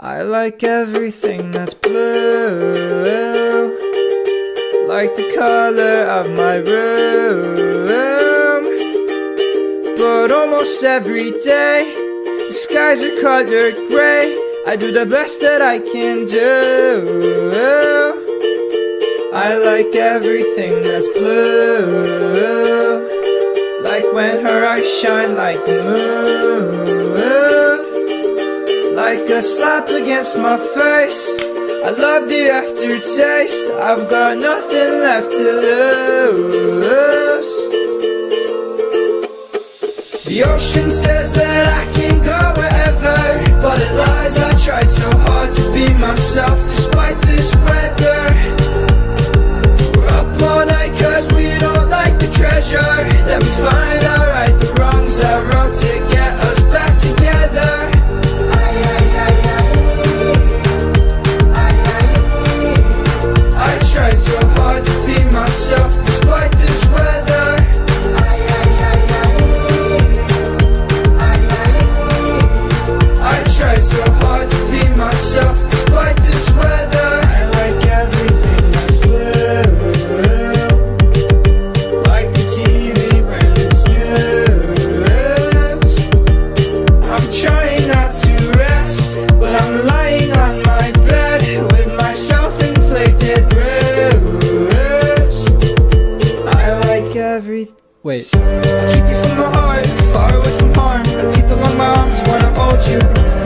I like everything that's blue, like the color of my room. But almost every day, the skies are colored gray. I do the best that I can do. I like everything that's blue, like when her eyes shine like the moon that slapped against my face. I love the aftertaste. I've got nothing left to lose. The ocean says that Wait. Keep you from the heart, far away from harm. Teeth along my arms when I hold you.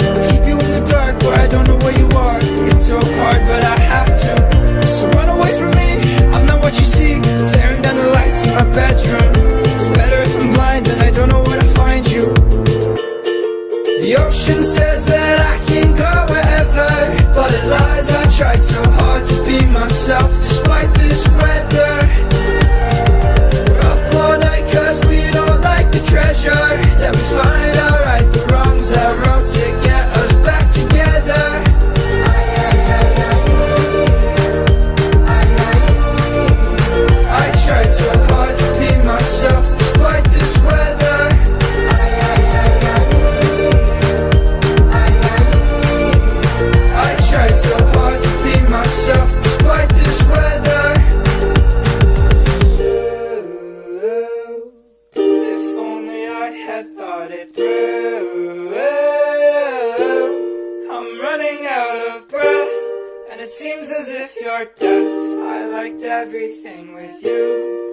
thought it through. I'm running out of breath, and it seems as if you're deaf. I liked everything with you.